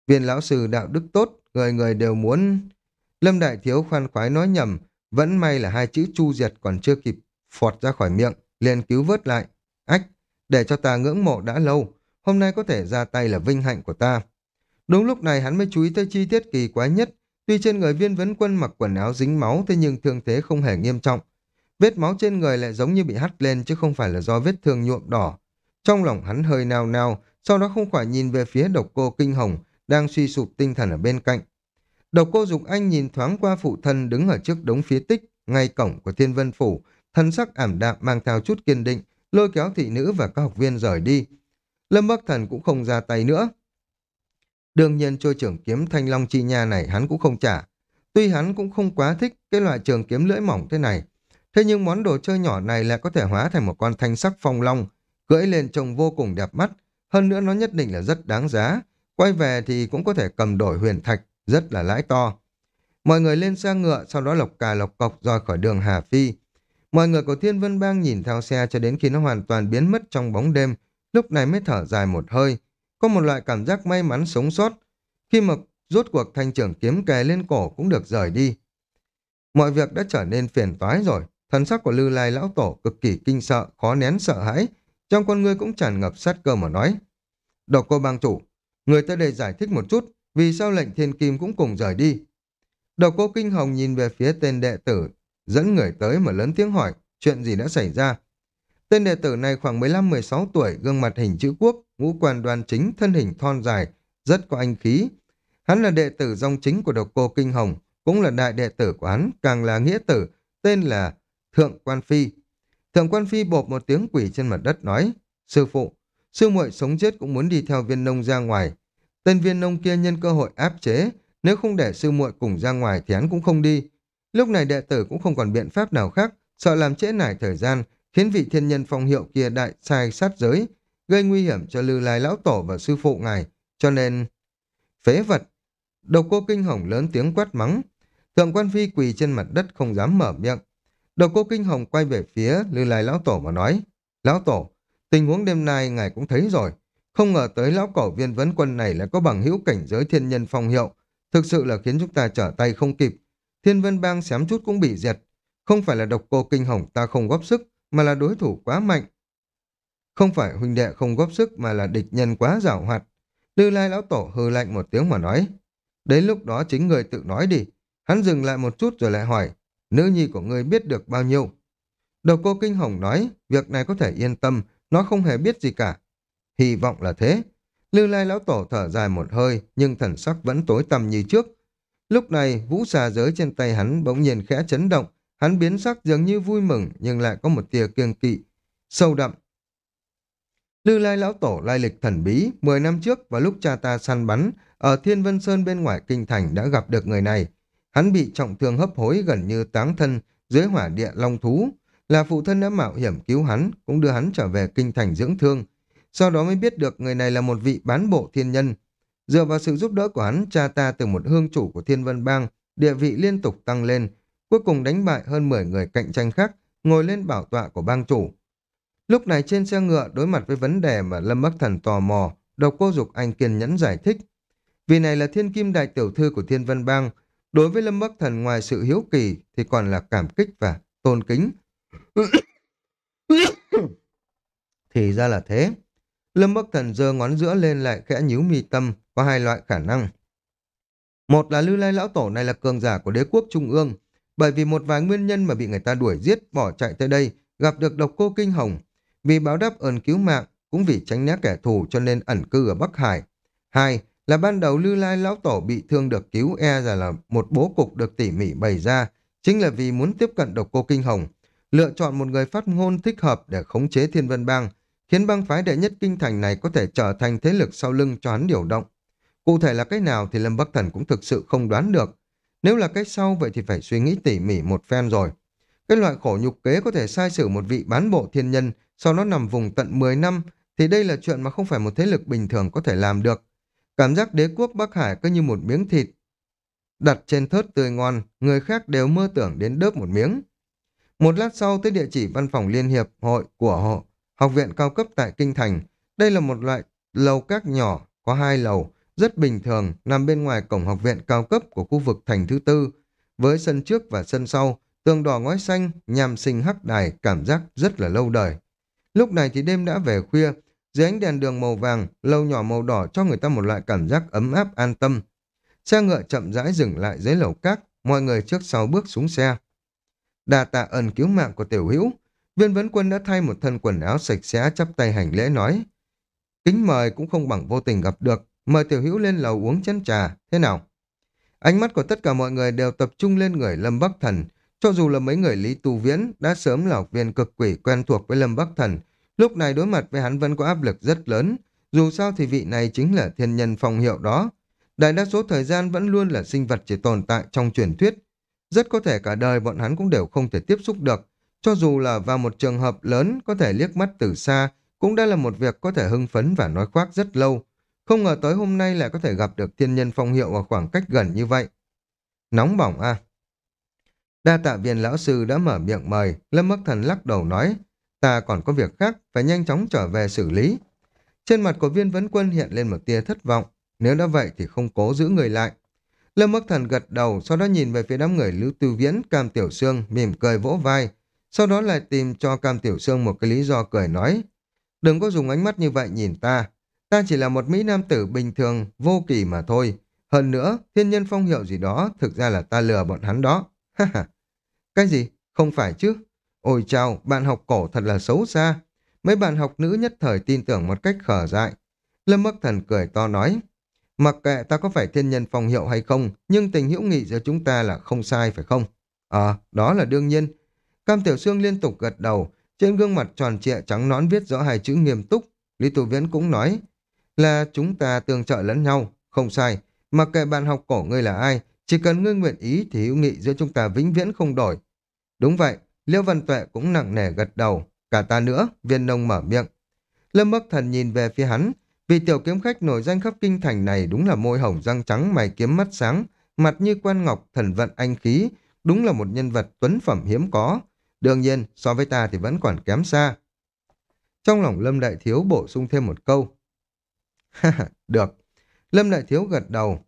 Viên lão sư đạo đức tốt, người người đều muốn... Lâm Đại Thiếu khoan khoái nói nhầm, vẫn may là hai chữ chu diệt còn chưa kịp phọt ra khỏi miệng, liền cứu vớt lại. Để cho ta ngưỡng mộ đã lâu, hôm nay có thể ra tay là vinh hạnh của ta. Đúng lúc này hắn mới chú ý tới chi tiết kỳ quái nhất, tuy trên người viên vấn quân mặc quần áo dính máu thế nhưng thương thế không hề nghiêm trọng. Vết máu trên người lại giống như bị hắt lên chứ không phải là do vết thương nhuộm đỏ. Trong lòng hắn hơi nao nao, sau đó không khỏi nhìn về phía độc cô kinh hồng, đang suy sụp tinh thần ở bên cạnh. Độc cô Dục Anh nhìn thoáng qua phụ thân đứng ở trước đống phía tích, ngay cổng của thiên vân phủ, thân sắc ảm đạm mang theo chút kiên định, lôi kéo thị nữ và các học viên rời đi. Lâm Bắc Thần cũng không ra tay nữa. Đương nhiên trôi trưởng kiếm thanh long chi nha này hắn cũng không trả. Tuy hắn cũng không quá thích cái loại trường kiếm lưỡi mỏng thế này, thế nhưng món đồ chơi nhỏ này lại có thể hóa thành một con thanh sắc phong long, cưỡi lên trông vô cùng đẹp mắt, hơn nữa nó nhất định là rất đáng giá. Quay về thì cũng có thể cầm đổi huyền thạch, rất là lãi to. Mọi người lên xe ngựa, sau đó lộc cà lộc cọc rời khỏi đường Hà Phi. Mọi người của Thiên Vân Bang nhìn theo xe cho đến khi nó hoàn toàn biến mất trong bóng đêm, lúc này mới thở dài một hơi. Có một loại cảm giác may mắn sống sót, khi mà rốt cuộc thanh trưởng kiếm kề lên cổ cũng được rời đi. Mọi việc đã trở nên phiền toái rồi, thần sắc của Lư Lai Lão Tổ cực kỳ kinh sợ, khó nén sợ hãi, trong con người cũng tràn ngập sát cơ mà nói. Độc cô bang chủ, người tới đây giải thích một chút, vì sao lệnh thiên kim cũng cùng rời đi. Độc cô kinh hồng nhìn về phía tên đệ tử, dẫn người tới mà lớn tiếng hỏi, chuyện gì đã xảy ra. Tên đệ tử này khoảng 15-16 tuổi, gương mặt hình chữ quốc, ngũ quan đoan chính, thân hình thon dài, rất có anh khí. Hắn là đệ tử dòng chính của độc cô Kinh Hồng, cũng là đại đệ tử của hắn, càng là nghĩa tử, tên là Thượng Quan Phi. Thượng Quan Phi bộp một tiếng quỷ trên mặt đất nói, Sư phụ, sư muội sống chết cũng muốn đi theo viên nông ra ngoài. Tên viên nông kia nhân cơ hội áp chế, nếu không để sư muội cùng ra ngoài thì hắn cũng không đi. Lúc này đệ tử cũng không còn biện pháp nào khác, sợ làm trễ nải thời gian, khiến vị thiên nhân phong hiệu kia đại sai sát giới, gây nguy hiểm cho lư lai lão tổ và sư phụ ngài, cho nên... Phế vật! Độc cô kinh hồng lớn tiếng quát mắng. Thượng quan phi quỳ trên mặt đất không dám mở miệng. Độc cô kinh hồng quay về phía lư lai lão tổ mà nói, Lão tổ, tình huống đêm nay ngài cũng thấy rồi. Không ngờ tới lão cổ viên vấn quân này lại có bằng hữu cảnh giới thiên nhân phong hiệu, thực sự là khiến chúng ta trở tay không kịp. Thiên vân bang xém chút cũng bị diệt. Không phải là độc cô kinh hồng ta không góp sức, mà là đối thủ quá mạnh. Không phải huynh đệ không góp sức mà là địch nhân quá giảo hoạt. Lư lai lão tổ hư lạnh một tiếng mà nói. Đến lúc đó chính người tự nói đi. Hắn dừng lại một chút rồi lại hỏi. Nữ nhi của ngươi biết được bao nhiêu? Đầu cô Kinh Hồng nói, việc này có thể yên tâm, nó không hề biết gì cả. Hy vọng là thế. Lư lai lão tổ thở dài một hơi, nhưng thần sắc vẫn tối tăm như trước. Lúc này, vũ xà giới trên tay hắn bỗng nhiên khẽ chấn động, hắn biến sắc dường như vui mừng nhưng lại có một tia kiêng kỵ, sâu đậm. Lư lai lão tổ lai lịch thần bí, 10 năm trước vào lúc cha ta săn bắn, ở Thiên Vân Sơn bên ngoài kinh thành đã gặp được người này. Hắn bị trọng thương hấp hối gần như táng thân dưới hỏa địa long thú, là phụ thân đã mạo hiểm cứu hắn, cũng đưa hắn trở về kinh thành dưỡng thương. Sau đó mới biết được người này là một vị bán bộ thiên nhân. Dựa vào sự giúp đỡ của hắn, cha ta từ một hương chủ của Thiên Vân Bang, địa vị liên tục tăng lên, cuối cùng đánh bại hơn 10 người cạnh tranh khác, ngồi lên bảo tọa của bang chủ. Lúc này trên xe ngựa đối mặt với vấn đề mà Lâm Bắc Thần tò mò, độc cô dục anh kiên nhẫn giải thích. Vì này là thiên kim đại tiểu thư của Thiên Vân Bang, đối với Lâm Bắc Thần ngoài sự hiếu kỳ thì còn là cảm kích và tôn kính. thì ra là thế. Lâm Bắc Thần giơ ngón giữa lên lại khẽ nhíu mi tâm, có hai loại khả năng. Một là Lưu Lai Lão Tổ này là cường giả của đế quốc Trung ương, bởi vì một vài nguyên nhân mà bị người ta đuổi giết, bỏ chạy tới đây, gặp được độc cô Kinh Hồng. Vì báo đáp ơn cứu mạng, cũng vì tránh né kẻ thù cho nên ẩn cư ở Bắc Hải. Hai là ban đầu Lưu Lai Lão Tổ bị thương được cứu e ra là một bố cục được tỉ mỉ bày ra, chính là vì muốn tiếp cận độc cô Kinh Hồng, lựa chọn một người phát ngôn thích hợp để khống chế Thiên Vân Bang, khiến bang phái đệ nhất kinh thành này có thể trở thành thế lực sau lưng cho hắn điều động. Cụ thể là cái nào thì Lâm Bắc Thần cũng thực sự không đoán được. Nếu là cái sau vậy thì phải suy nghĩ tỉ mỉ một phen rồi. Cái loại khổ nhục kế có thể sai sử một vị bán bộ thiên nhân, sau đó nằm vùng tận 10 năm, thì đây là chuyện mà không phải một thế lực bình thường có thể làm được. Cảm giác đế quốc Bắc Hải cứ như một miếng thịt. Đặt trên thớt tươi ngon, người khác đều mơ tưởng đến đớp một miếng. Một lát sau tới địa chỉ văn phòng liên hiệp hội của họ, học viện cao cấp tại Kinh Thành. Đây là một loại lầu các nhỏ, có hai lầu, rất bình thường, nằm bên ngoài cổng học viện cao cấp của khu vực thành thứ tư. Với sân trước và sân sau, tường đỏ ngói xanh, nhằm sinh hắc đài, cảm giác rất là lâu đời. Lúc này thì đêm đã về khuya, dưới ánh đèn đường màu vàng, lâu nhỏ màu đỏ cho người ta một loại cảm giác ấm áp an tâm. Xe ngựa chậm rãi dừng lại dưới lầu cát, mọi người trước sau bước xuống xe. Đà tạ ẩn cứu mạng của tiểu hữu, viên vấn quân đã thay một thân quần áo sạch sẽ chắp tay hành lễ nói. Kính mời cũng không bằng vô tình gặp được, mời tiểu hữu lên lầu uống chén trà, thế nào? Ánh mắt của tất cả mọi người đều tập trung lên người Lâm Bắc Thần, cho dù là mấy người Lý Tu Viễn đã sớm là học viên cực quỷ quen thuộc với Lâm Bắc Thần, lúc này đối mặt với hắn vẫn có áp lực rất lớn, dù sao thì vị này chính là thiên nhân phong hiệu đó. Đại đa số thời gian vẫn luôn là sinh vật chỉ tồn tại trong truyền thuyết. Rất có thể cả đời bọn hắn cũng đều không thể tiếp xúc được, cho dù là vào một trường hợp lớn có thể liếc mắt từ xa, cũng đã là một việc có thể hưng phấn và nói khoác rất lâu. Không ngờ tới hôm nay lại có thể gặp được thiên nhân phong hiệu ở khoảng cách gần như vậy. Nóng bỏng à? Đa tạ viên lão sư đã mở miệng mời, Lâm Bắc Thần lắc đầu nói, ta còn có việc khác, phải nhanh chóng trở về xử lý. Trên mặt của viên vấn quân hiện lên một tia thất vọng, nếu đã vậy thì không cố giữ người lại. Lâm Bắc Thần gật đầu, sau đó nhìn về phía đám người Lưu Tư Viễn, Cam Tiểu Sương, mỉm cười vỗ vai, sau đó lại tìm cho Cam Tiểu Sương một cái lý do cười nói, đừng có dùng ánh mắt như vậy nhìn ta, ta chỉ là một Mỹ Nam tử bình thường, vô kỳ mà thôi. Hơn nữa, thiên nhân phong hiệu gì đó, thực ra là ta lừa bọn hắn đó. Ha ha. Cái gì? Không phải chứ? Ôi chào, bạn học cổ thật là xấu xa. Mấy bạn học nữ nhất thời tin tưởng một cách khở dại. Lâm Bắc Thần cười to nói, mặc kệ ta có phải thiên nhân phong hiệu hay không, nhưng tình hữu nghị giữa chúng ta là không sai phải không? Ờ, đó là đương nhiên. Cam Tiểu Sương liên tục gật đầu, trên gương mặt tròn trịa trắng nón viết rõ hai chữ nghiêm túc. Lý Tù Viễn cũng nói, là chúng ta tương trợ lẫn nhau, không sai. Mặc kệ bạn học cổ ngươi là ai, chỉ cần ngươi nguyện ý thì hữu nghị giữa chúng ta vĩnh viễn không đổi. Đúng vậy, Liễu Văn Tuệ cũng nặng nề gật đầu, cả ta nữa, viên nông mở miệng. Lâm Bắc Thần nhìn về phía hắn, vì tiểu kiếm khách nổi danh khắp kinh thành này đúng là môi hồng răng trắng mày kiếm mắt sáng, mặt như quan ngọc thần vận anh khí, đúng là một nhân vật tuấn phẩm hiếm có. Đương nhiên, so với ta thì vẫn còn kém xa. Trong lòng Lâm Đại Thiếu bổ sung thêm một câu. Được. Lâm Đại Thiếu gật đầu.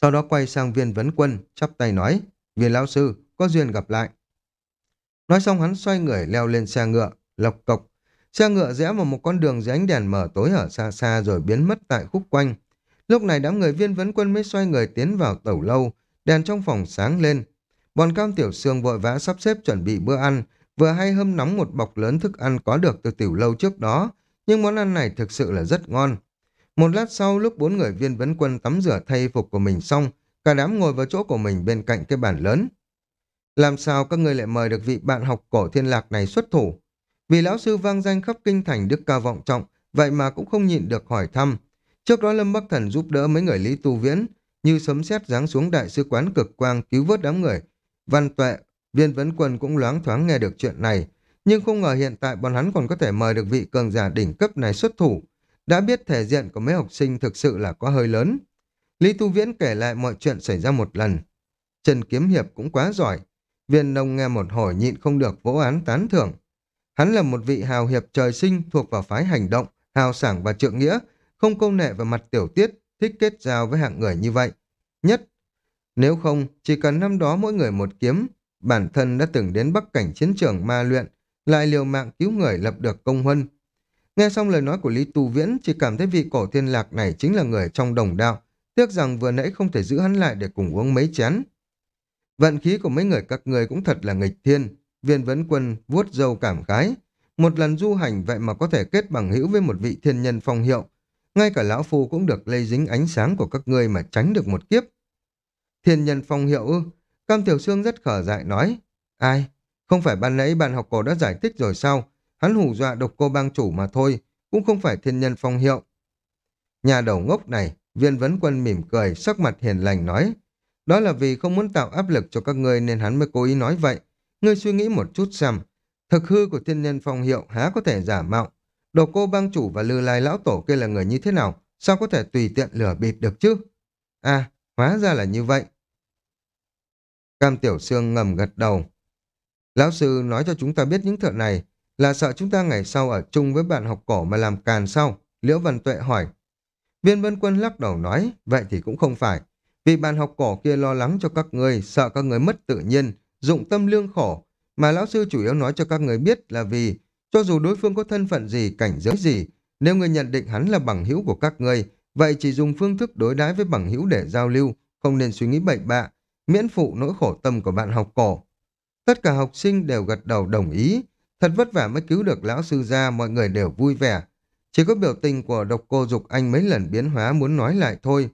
Sau đó quay sang viên vấn quân, chắp tay nói. Viên lão sư, có duyên gặp lại. Nói xong hắn xoay người leo lên xe ngựa, lộc cộc. Xe ngựa rẽ vào một con đường dưới ánh đèn mở tối ở xa xa rồi biến mất tại khúc quanh. Lúc này đám người viên vấn quân mới xoay người tiến vào tẩu lâu, đèn trong phòng sáng lên. Bọn cam tiểu sương vội vã sắp xếp chuẩn bị bữa ăn, vừa hay hâm nóng một bọc lớn thức ăn có được từ tiểu lâu trước đó, nhưng món ăn này thực sự là rất ngon. Một lát sau, lúc bốn người viên vấn quân tắm rửa thay phục của mình xong, cả đám ngồi vào chỗ của mình bên cạnh cái bàn lớn. Làm sao các ngươi lại mời được vị bạn học cổ thiên lạc này xuất thủ? Vì lão sư vang danh khắp kinh thành đức cao vọng trọng, vậy mà cũng không nhịn được hỏi thăm. Trước đó Lâm Bắc Thần giúp đỡ mấy người Lý Tu Viễn, như sấm sét giáng xuống đại sứ quán cực quang cứu vớt đám người. Văn Tuệ, viên vấn quân cũng loáng thoáng nghe được chuyện này, nhưng không ngờ hiện tại bọn hắn còn có thể mời được vị cường giả đỉnh cấp này xuất thủ. Đã biết thể diện của mấy học sinh thực sự là có hơi lớn. Lý Tu Viễn kể lại mọi chuyện xảy ra một lần. Trần Kiếm Hiệp cũng quá giỏi. Viên nông nghe một hồi nhịn không được vỗ án tán thưởng. Hắn là một vị hào hiệp trời sinh thuộc vào phái hành động, hào sảng và trượng nghĩa, không câu nệ về mặt tiểu tiết, thích kết giao với hạng người như vậy. Nhất, nếu không, chỉ cần năm đó mỗi người một kiếm, bản thân đã từng đến bắc cảnh chiến trường ma luyện, lại liều mạng cứu người lập được công huân. Nghe xong lời nói của Lý Tu Viễn, chỉ cảm thấy vị cổ thiên lạc này chính là người trong đồng đạo, tiếc rằng vừa nãy không thể giữ hắn lại để cùng uống mấy chén. Vận khí của mấy người các người cũng thật là nghịch thiên, viên vấn quân vuốt dâu cảm khái. Một lần du hành vậy mà có thể kết bằng hữu với một vị thiên nhân phong hiệu, ngay cả lão phu cũng được lây dính ánh sáng của các ngươi mà tránh được một kiếp. Thiên nhân phong hiệu ư? Cam Tiểu Sương rất khở dại nói. Ai? Không phải ban nãy bạn học cổ đã giải thích rồi sao? Hắn hù dọa độc cô bang chủ mà thôi, cũng không phải thiên nhân phong hiệu. Nhà đầu ngốc này, viên vấn quân mỉm cười, sắc mặt hiền lành nói. Đó là vì không muốn tạo áp lực cho các ngươi nên hắn mới cố ý nói vậy. Ngươi suy nghĩ một chút xem, thực hư của thiên nhân phong hiệu há có thể giả mạo. độc cô bang chủ và lư lai lão tổ kia là người như thế nào? Sao có thể tùy tiện lửa bịp được chứ? À, hóa ra là như vậy. Cam Tiểu Sương ngầm gật đầu. Lão sư nói cho chúng ta biết những thợ này là sợ chúng ta ngày sau ở chung với bạn học cổ mà làm càn sau. Liễu Văn Tuệ hỏi. Viên Vân Quân lắc đầu nói, vậy thì cũng không phải. Vì bạn học cổ kia lo lắng cho các người, sợ các người mất tự nhiên, dụng tâm lương khổ. Mà lão sư chủ yếu nói cho các người biết là vì cho dù đối phương có thân phận gì, cảnh giới gì, nếu người nhận định hắn là bằng hữu của các người, vậy chỉ dùng phương thức đối đãi với bằng hữu để giao lưu, không nên suy nghĩ bậy bạ, miễn phụ nỗi khổ tâm của bạn học cổ. Tất cả học sinh đều gật đầu đồng ý, thật vất vả mới cứu được lão sư ra, mọi người đều vui vẻ. Chỉ có biểu tình của độc cô dục anh mấy lần biến hóa muốn nói lại thôi.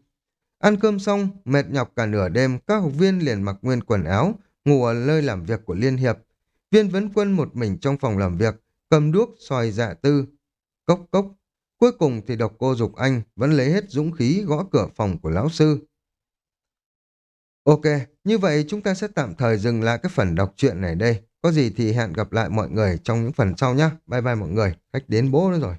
Ăn cơm xong, mệt nhọc cả nửa đêm, các học viên liền mặc nguyên quần áo, ngủ ở nơi làm việc của Liên Hiệp. Viên vấn quân một mình trong phòng làm việc, cầm đuốc soi dạ tư. Cốc cốc. Cuối cùng thì độc cô dục anh vẫn lấy hết dũng khí gõ cửa phòng của lão sư. Ok, như vậy chúng ta sẽ tạm thời dừng lại cái phần đọc truyện này đây. Có gì thì hẹn gặp lại mọi người trong những phần sau nhé. Bye bye mọi người. Khách đến bố nữa rồi.